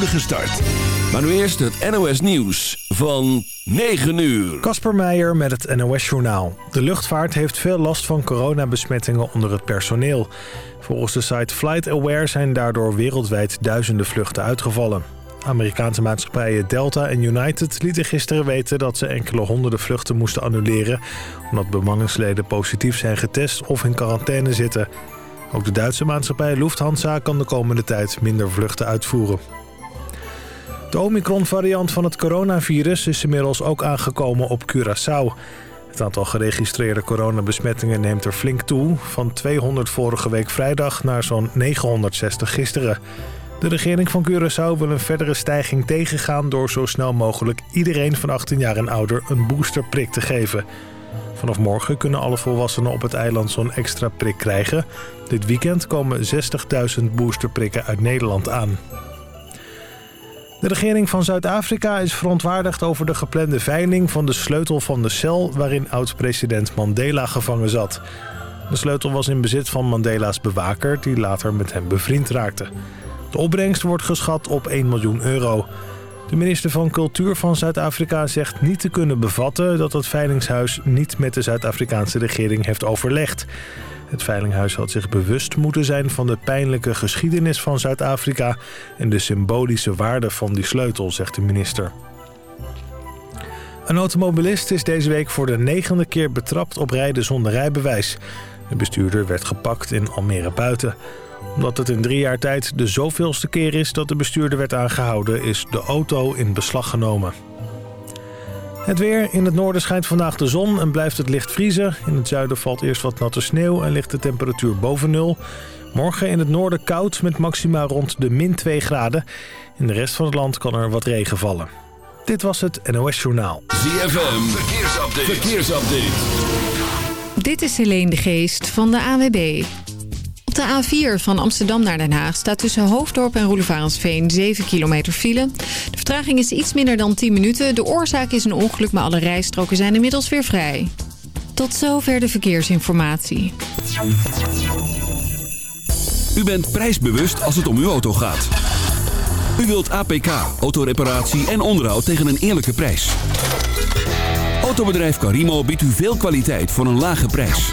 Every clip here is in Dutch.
start. Maar nu eerst het NOS Nieuws van 9 uur. Kasper Meijer met het NOS Journaal. De luchtvaart heeft veel last van coronabesmettingen onder het personeel. Volgens de site FlightAware zijn daardoor wereldwijd duizenden vluchten uitgevallen. Amerikaanse maatschappijen Delta en United lieten gisteren weten dat ze enkele honderden vluchten moesten annuleren... omdat bemanningsleden positief zijn getest of in quarantaine zitten. Ook de Duitse maatschappij Lufthansa kan de komende tijd minder vluchten uitvoeren. De Omicron-variant van het coronavirus is inmiddels ook aangekomen op Curaçao. Het aantal geregistreerde coronabesmettingen neemt er flink toe... van 200 vorige week vrijdag naar zo'n 960 gisteren. De regering van Curaçao wil een verdere stijging tegengaan... door zo snel mogelijk iedereen van 18 jaar en ouder een boosterprik te geven. Vanaf morgen kunnen alle volwassenen op het eiland zo'n extra prik krijgen. Dit weekend komen 60.000 boosterprikken uit Nederland aan. De regering van Zuid-Afrika is verontwaardigd over de geplande veiling van de sleutel van de cel waarin oud-president Mandela gevangen zat. De sleutel was in bezit van Mandela's bewaker die later met hem bevriend raakte. De opbrengst wordt geschat op 1 miljoen euro. De minister van Cultuur van Zuid-Afrika zegt niet te kunnen bevatten... dat het veilingshuis niet met de Zuid-Afrikaanse regering heeft overlegd. Het veilinghuis had zich bewust moeten zijn van de pijnlijke geschiedenis van Zuid-Afrika... en de symbolische waarde van die sleutel, zegt de minister. Een automobilist is deze week voor de negende keer betrapt op rijden zonder rijbewijs. De bestuurder werd gepakt in Almere Buiten omdat het in drie jaar tijd de zoveelste keer is dat de bestuurder werd aangehouden... is de auto in beslag genomen. Het weer. In het noorden schijnt vandaag de zon en blijft het licht vriezen. In het zuiden valt eerst wat natte sneeuw en ligt de temperatuur boven nul. Morgen in het noorden koud met maxima rond de min 2 graden. In de rest van het land kan er wat regen vallen. Dit was het NOS Journaal. ZFM. Verkeersupdate. Verkeersupdate. Dit is Helene de Geest van de AWB. Op de A4 van Amsterdam naar Den Haag staat tussen Hoofddorp en Roelevarensveen 7 kilometer file. De vertraging is iets minder dan 10 minuten. De oorzaak is een ongeluk, maar alle rijstroken zijn inmiddels weer vrij. Tot zover de verkeersinformatie. U bent prijsbewust als het om uw auto gaat. U wilt APK, autoreparatie en onderhoud tegen een eerlijke prijs. Autobedrijf Carimo biedt u veel kwaliteit voor een lage prijs.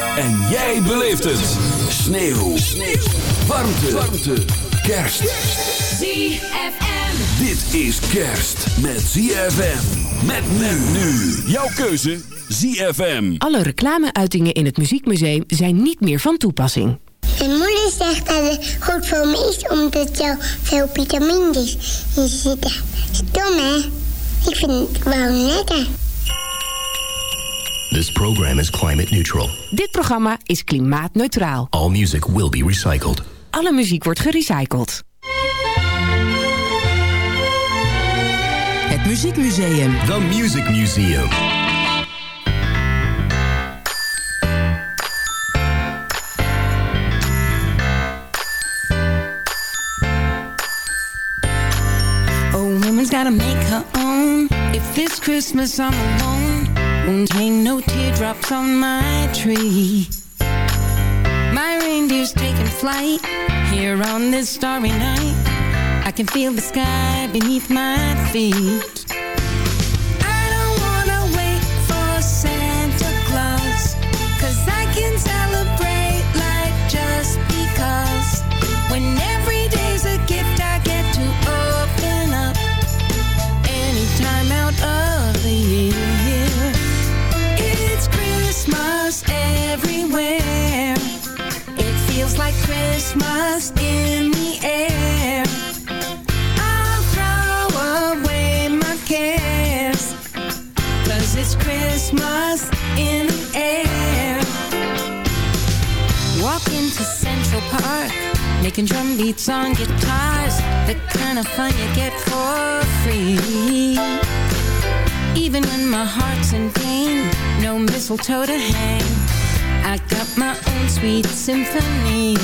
En jij beleeft het. Sneeuw. Sneeuw. Warmte. Warmte. Kerst. ZFM. Dit is kerst met ZFM. Met men nu. Jouw keuze ZFM. Alle reclameuitingen in het Muziekmuseum zijn niet meer van toepassing. Mijn moeder zegt dat het goed voor me is omdat er veel vitamines in zitten. Stom hè? Ik vind het wel lekker. This program is climate neutral. Dit programma is klimaatneutraal. All music will be recycled. Alle muziek wordt gerecycled. Het Muziekmuseum. The Music Museum. Oh, woman's gotta make her own. If this Christmas I'm alone, hang no teardrops on my tree. My reindeer's taking flight here on this starry night. I can feel the sky beneath my feet. Christmas in the air. I'll throw away my cares. Cause it's Christmas in the air. Walk into Central Park, making drum beats on guitars. The kind of fun you get for free. Even when my heart's in pain, no mistletoe to hang. I got my own sweet symphony.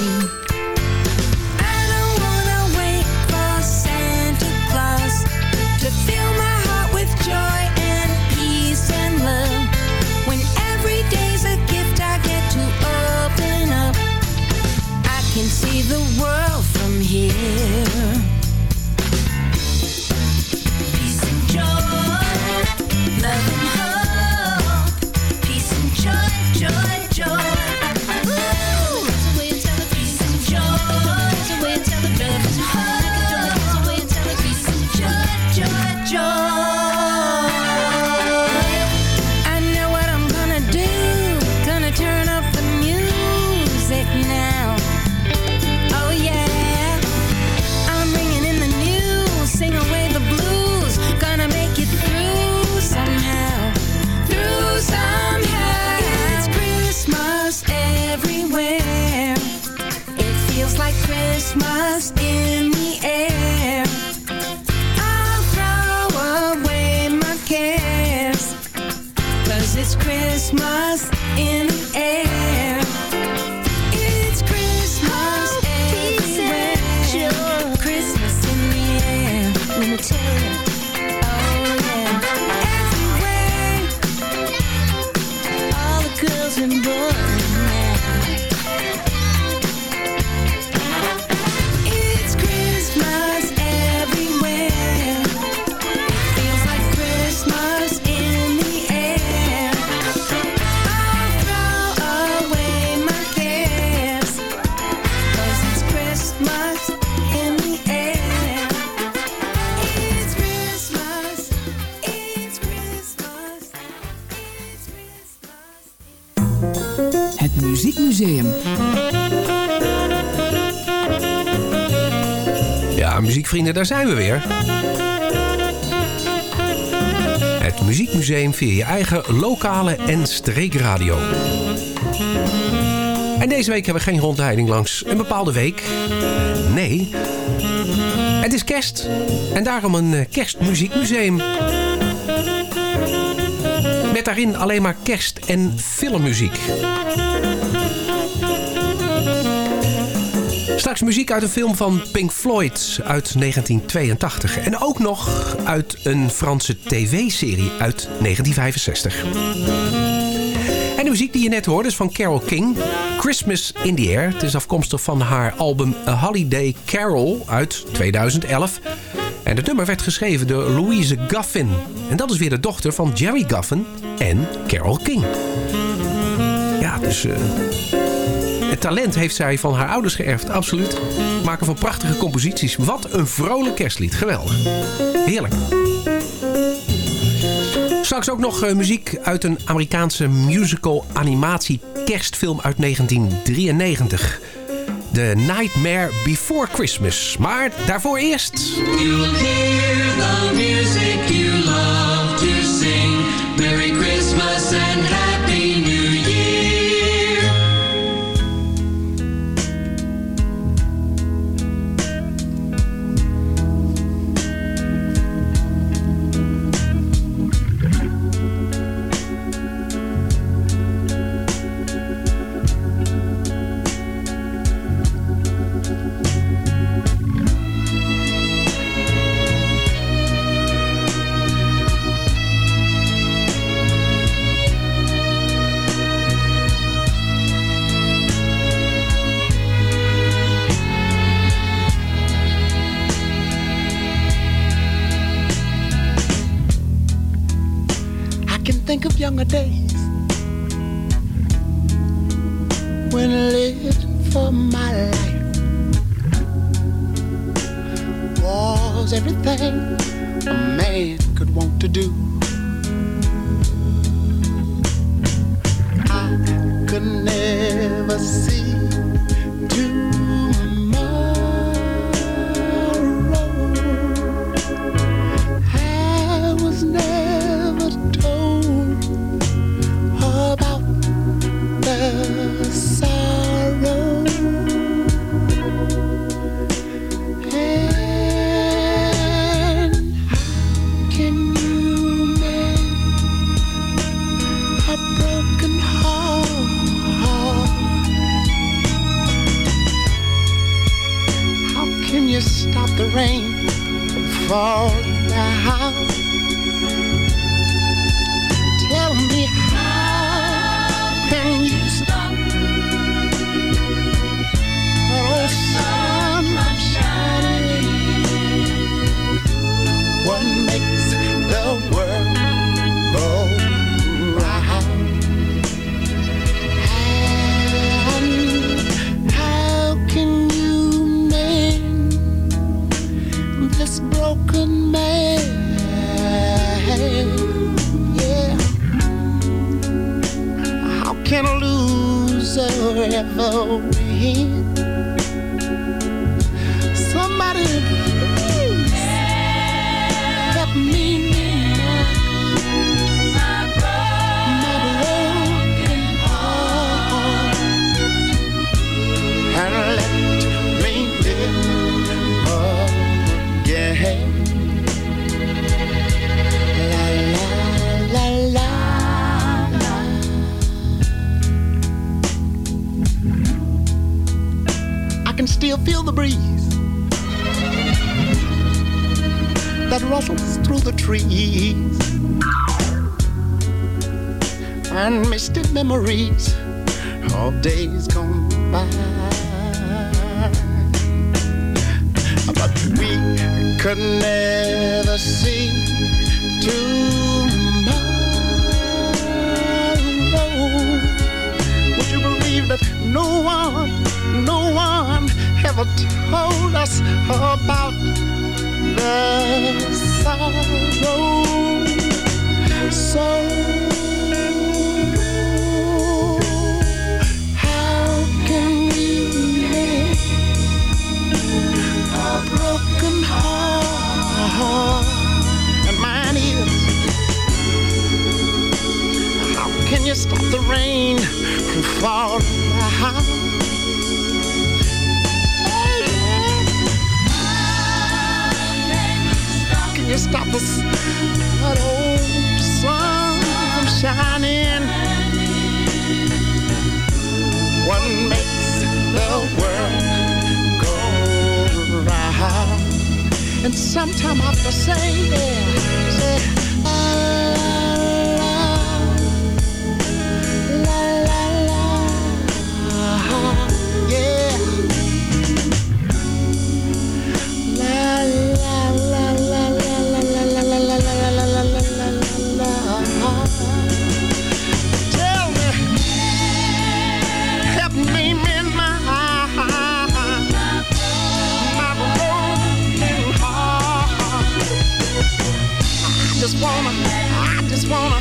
Daar zijn we weer. Het Muziekmuseum via je eigen lokale en streekradio. En deze week hebben we geen rondleiding langs een bepaalde week. Nee, het is kerst. En daarom een eh, kerstmuziekmuseum. Met daarin alleen maar kerst- en filmmuziek. Straks muziek uit een film van Pink Floyd uit 1982. En ook nog uit een Franse tv-serie uit 1965. En de muziek die je net hoorde is van Carole King. Christmas in the Air. Het is afkomstig van haar album A Holiday Carol uit 2011. En het nummer werd geschreven door Louise Guffin. En dat is weer de dochter van Jerry Guffin en Carole King. Ja, dus... eh, talent heeft zij van haar ouders geërfd, absoluut. Maken van prachtige composities. Wat een vrolijk kerstlied. Geweldig. Heerlijk. Straks ook nog eh, muziek uit een Amerikaanse musical animatie kerstfilm uit 1993. The Nightmare Before Christmas. Maar daarvoor eerst... Hear the music younger days when I lived for my life was everything a man could want to do. Can still feel the breeze that rustles through the trees and misty memories of days gone by. But we could never see tomorrow. Would you believe that no one, no one ever told us about the sorrow. So. can you stop the rain from falling? You stop the that old sun from shining? What makes the world go round? And sometime I have to say, yeah, say, I just wanna,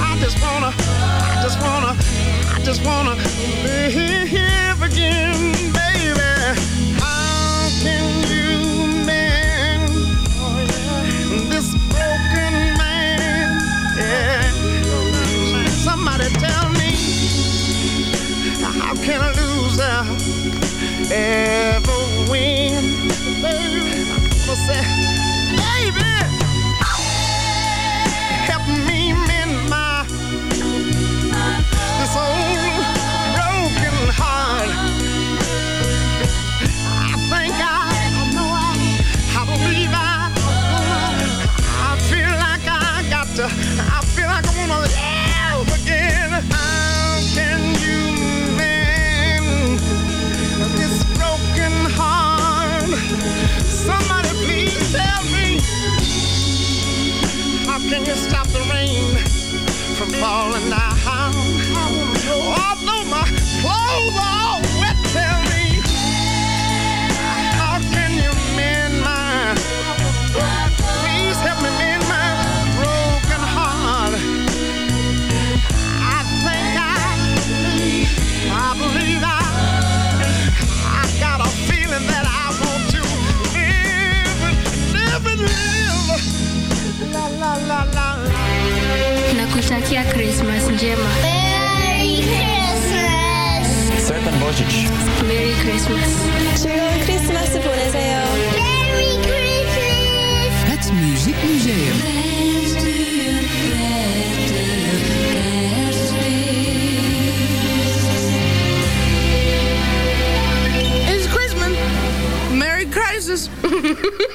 I just wanna, I just wanna, I just wanna again, baby. How can you mend this broken man? Yeah. Somebody tell me, how can a loser ever win? Baby, can stop the rain from falling down? nakutakia krismas njema Merry Christmas! Sretan Božić. merry christmas 즐거운 크리스마스 보내세요. Merry Christmas! Het Muziekmuseum. It's Christmas. Merry Christmas.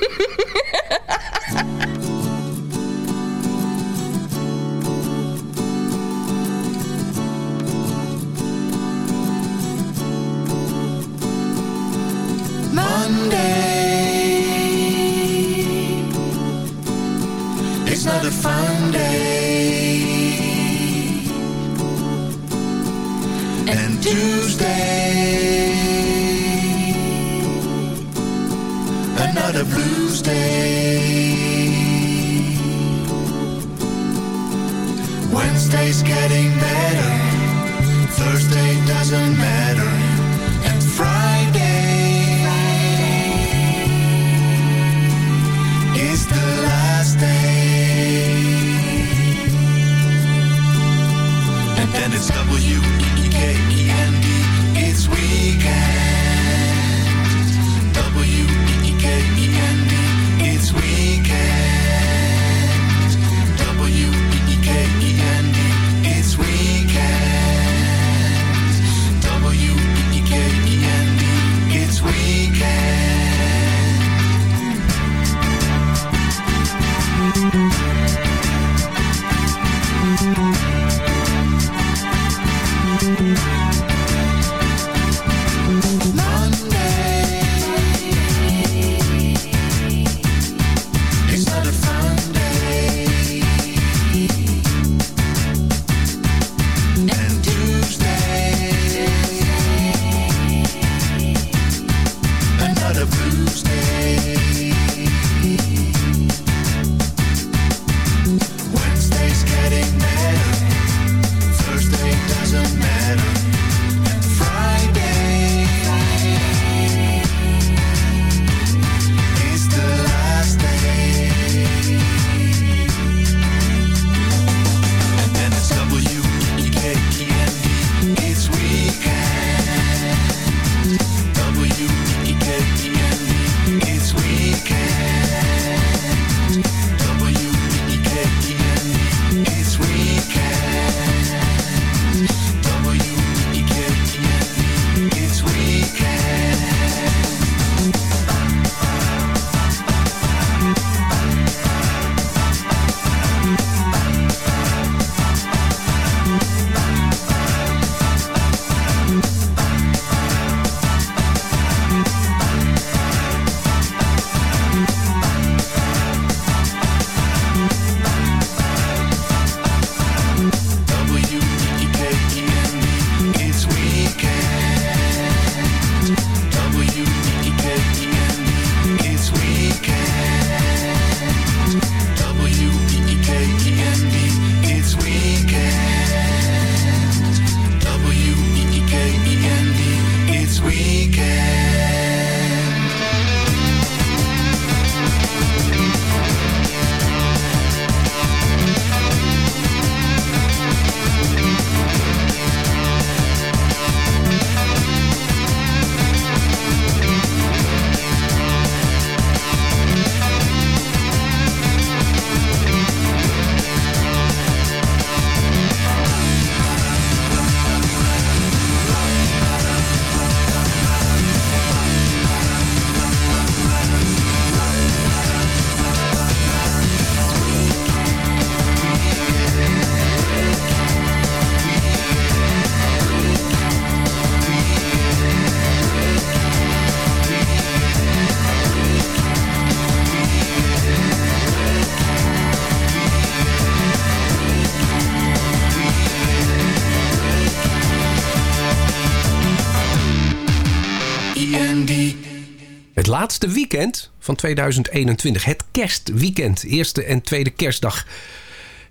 laatste weekend van 2021. Het kerstweekend. Eerste en tweede kerstdag.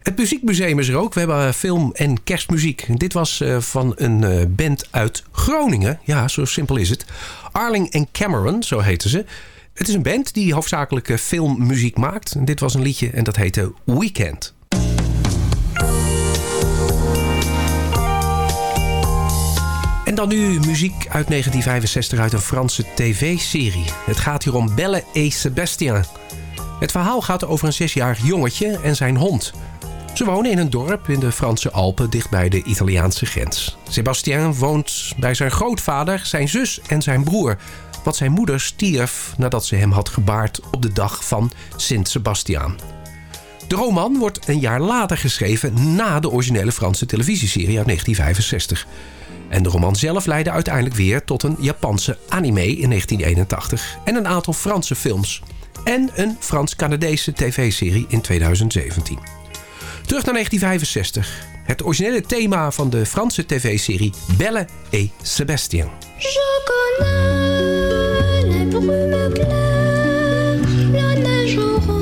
Het Muziekmuseum is er ook. We hebben eh, film en kerstmuziek. Dit was eh, van een eh, band uit Groningen. Ja, zo simpel is het. Arling en Cameron, zo heten ze. Het is een band die hoofdzakelijk filmmuziek maakt. Dit was een liedje en dat heette Weekend. En dan nu muziek uit 1965 uit een Franse tv-serie. Het gaat hier om Belle et Sébastien. Het verhaal gaat over een zesjarig jongetje en zijn hond. Ze wonen in een dorp in de Franse Alpen dichtbij de Italiaanse grens. Sébastien woont bij zijn grootvader, zijn zus en zijn broer... wat zijn moeder stierf nadat ze hem had gebaard op de dag van Sint Sebastiaan. De roman wordt een jaar later geschreven na de originele Franse televisieserie uit 1965... En de roman zelf leidde uiteindelijk weer tot een Japanse anime in 1981 en een aantal Franse films. En een Frans-Canadese tv-serie in 2017. Terug naar 1965. Het originele thema van de Franse tv-serie Belle et Sébastien. Je connais les brumes claires, la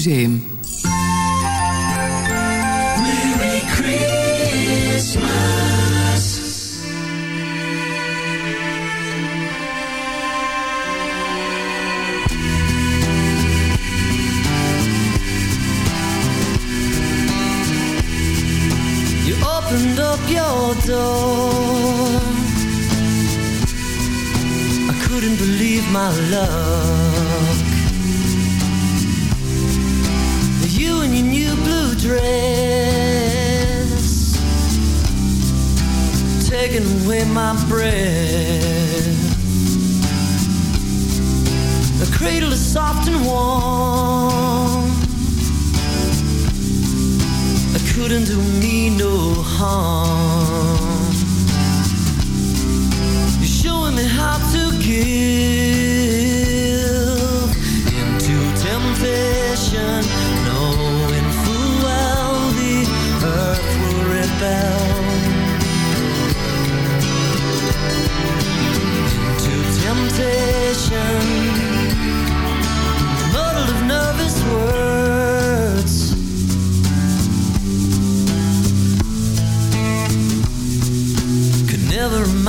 Muziekmuseum. Taking away my breath. The cradle is soft and warm. It couldn't do me no harm. You're showing me how to give into temptation, knowing full well the earth will rebel.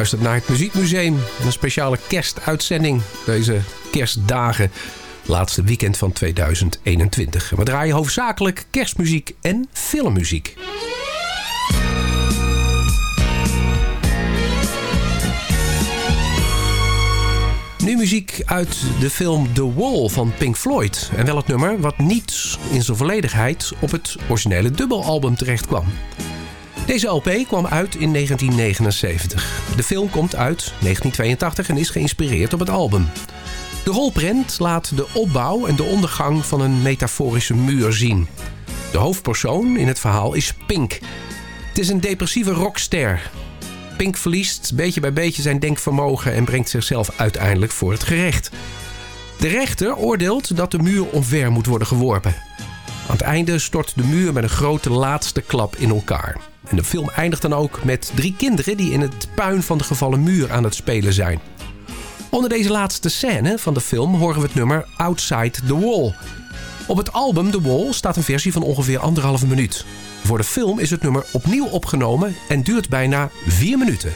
Luistert naar het Muziekmuseum. en Een speciale kerstuitzending. Deze kerstdagen. Laatste weekend van 2021. En we draaien hoofdzakelijk kerstmuziek en filmmuziek. Nu muziek uit de film The Wall van Pink Floyd. En wel het nummer wat niet in zijn volledigheid op het originele dubbelalbum terecht kwam. Deze LP kwam uit in 1979. De film komt uit 1982 en is geïnspireerd op het album. De rolprent laat de opbouw en de ondergang van een metaforische muur zien. De hoofdpersoon in het verhaal is Pink. Het is een depressieve rockster. Pink verliest beetje bij beetje zijn denkvermogen en brengt zichzelf uiteindelijk voor het gerecht. De rechter oordeelt dat de muur omver moet worden geworpen. Aan het einde stort de muur met een grote laatste klap in elkaar. En de film eindigt dan ook met drie kinderen die in het puin van de gevallen muur aan het spelen zijn. Onder deze laatste scène van de film horen we het nummer Outside the Wall. Op het album The Wall staat een versie van ongeveer anderhalve minuut. Voor de film is het nummer opnieuw opgenomen en duurt bijna vier minuten.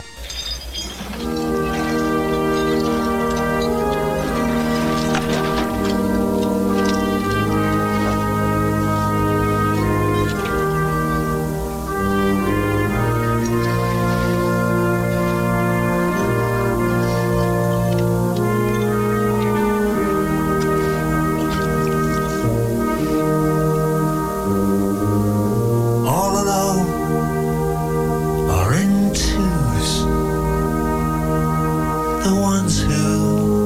The ones who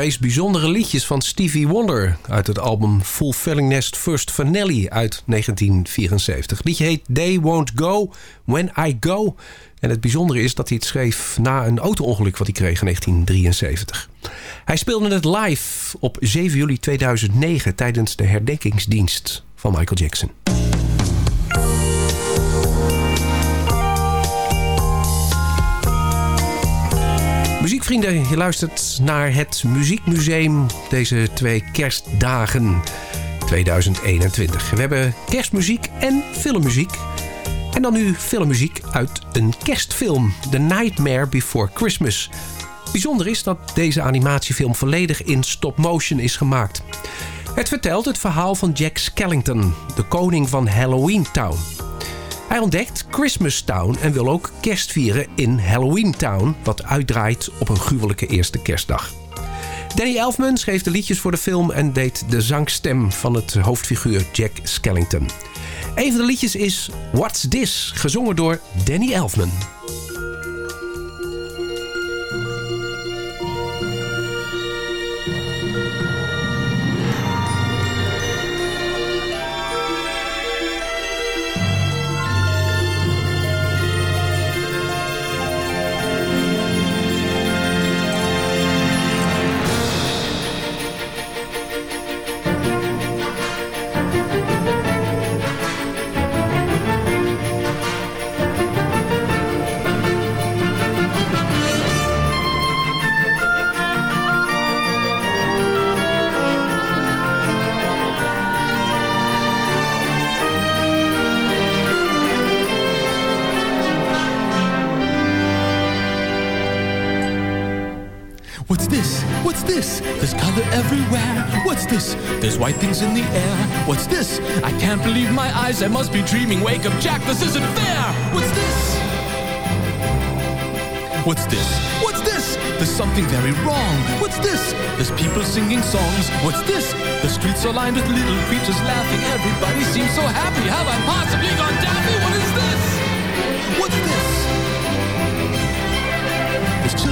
meest bijzondere liedjes van Stevie Wonder uit het album Fulfilling Nest First Finale uit 1974. Het liedje heet They Won't Go When I Go. En het bijzondere is dat hij het schreef na een auto-ongeluk wat hij kreeg in 1973. Hij speelde het live op 7 juli 2009 tijdens de herdenkingsdienst van Michael Jackson. Muziekvrienden, je luistert naar het Muziekmuseum deze twee kerstdagen 2021. We hebben kerstmuziek en filmmuziek. En dan nu filmmuziek uit een kerstfilm, The Nightmare Before Christmas. Bijzonder is dat deze animatiefilm volledig in stop-motion is gemaakt. Het vertelt het verhaal van Jack Skellington, de koning van Halloween Town. Hij ontdekt Christmas Town en wil ook kerst vieren in Halloween Town... wat uitdraait op een gruwelijke eerste kerstdag. Danny Elfman schreef de liedjes voor de film... en deed de zangstem van het hoofdfiguur Jack Skellington. Een van de liedjes is What's This, gezongen door Danny Elfman. What's this? I can't believe my eyes. I must be dreaming. Wake up, Jack. This isn't fair. What's this? What's this? What's this? There's something very wrong. What's this? There's people singing songs. What's this? The streets are lined with little creatures laughing. Everybody seems so happy. Have I possibly gone daffy? What is this? What's this?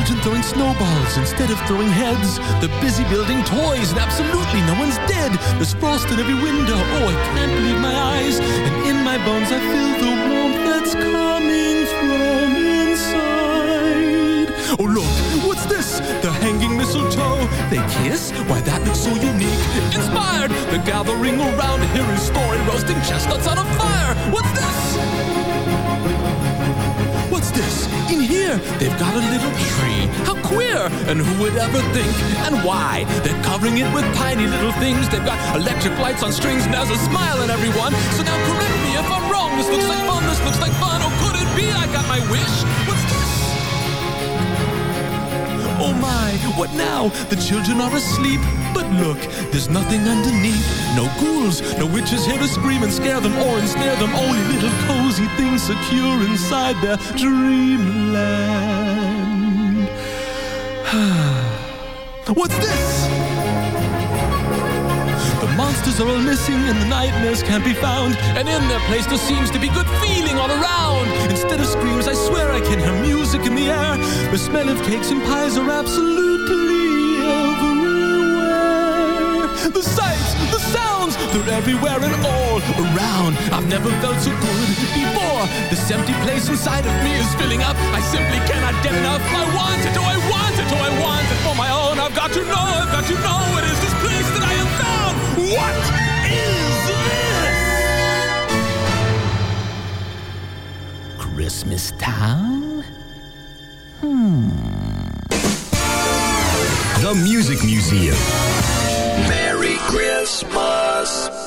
Children throwing snowballs instead of throwing heads. They're busy building toys and absolutely no one's dead. There's frost in every window. Oh, I can't believe my eyes. And in my bones I feel the warmth that's coming from inside. Oh, look, what's this? The hanging mistletoe. They kiss? Why, that looks so unique. Inspired, they're gathering around to hear his story, roasting chestnuts on a fire. What's this? What's this? In here, they've got a little tree. How queer! And who would ever think? And why? They're covering it with tiny little things. They've got electric lights on strings, and there's a smile in everyone. So now correct me if I'm wrong. This looks like fun. This looks like fun. Oh, could it be I got my wish? Oh my, what now? The children are asleep. But look, there's nothing underneath. No ghouls, no witches here to scream and scare them or ensnare them. Only little cozy things secure inside their dreamland. What's this? Monsters are all missing and the nightmares can't be found. And in their place there seems to be good feeling all around. Instead of screams, I swear I can hear music in the air. The smell of cakes and pies are absolutely everywhere. The sights, the sounds, they're everywhere and all around. I've never felt so good before. This empty place inside of me is filling up. I simply cannot get enough. I want it, oh I want it, oh I want it for my own. I've got to know, I've got to know found. What is this? Christmas Town? The Music Museum. Merry Christmas.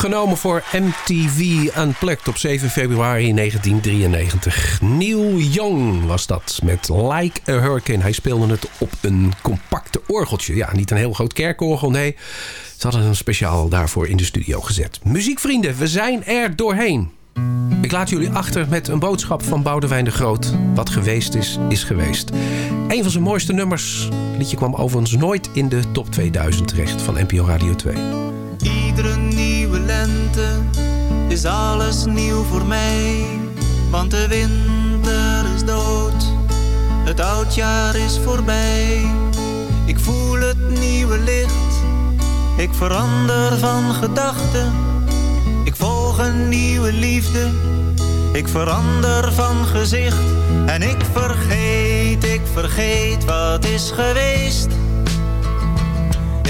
Opgenomen voor MTV Unplugged op 7 februari 1993. Neil Young was dat met Like a Hurricane. Hij speelde het op een compacte orgeltje. Ja, niet een heel groot kerkorgel, nee. Ze hadden hem speciaal daarvoor in de studio gezet. Muziekvrienden, we zijn er doorheen. Ik laat jullie achter met een boodschap van Boudewijn de Groot. Wat geweest is, is geweest. Een van zijn mooiste nummers. Het liedje kwam overigens nooit in de top 2000 terecht van NPO Radio 2. Iedere nieuwe lente is alles nieuw voor mij. Want de winter is dood, het oudjaar is voorbij. Ik voel het nieuwe licht, ik verander van gedachten. Ik volg een nieuwe liefde, ik verander van gezicht. En ik vergeet, ik vergeet wat is geweest.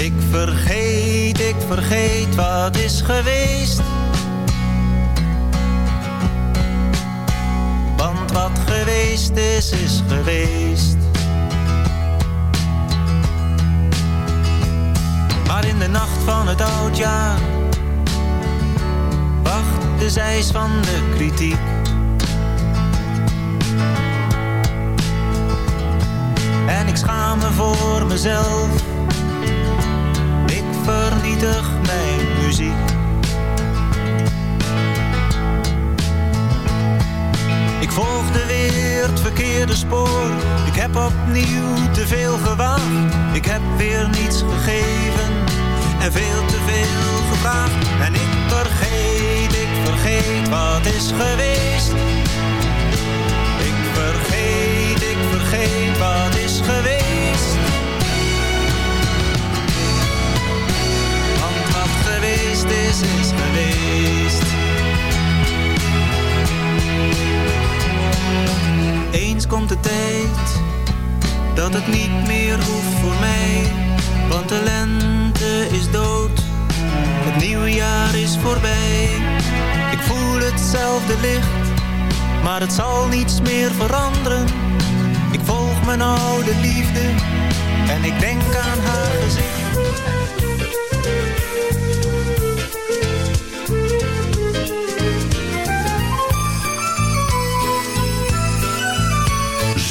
Ik vergeet, ik vergeet wat is geweest. Want wat geweest is, is geweest. Maar in de nacht van het oudjaar wacht de zeis van de kritiek. En ik schaam me voor mezelf. Mijn muziek. Ik volgde weer het verkeerde spoor. Ik heb opnieuw te veel gewaagd. Ik heb weer niets gegeven en veel te veel gevraagd. En ik vergeet, ik vergeet wat is geweest. Ik vergeet, ik vergeet wat is geweest. Is, is geweest. Eens komt de tijd dat het niet meer hoeft voor mij, want de lente is dood, het nieuwe jaar is voorbij. Ik voel hetzelfde licht, maar het zal niets meer veranderen. Ik volg mijn oude liefde en ik denk aan haar gezicht.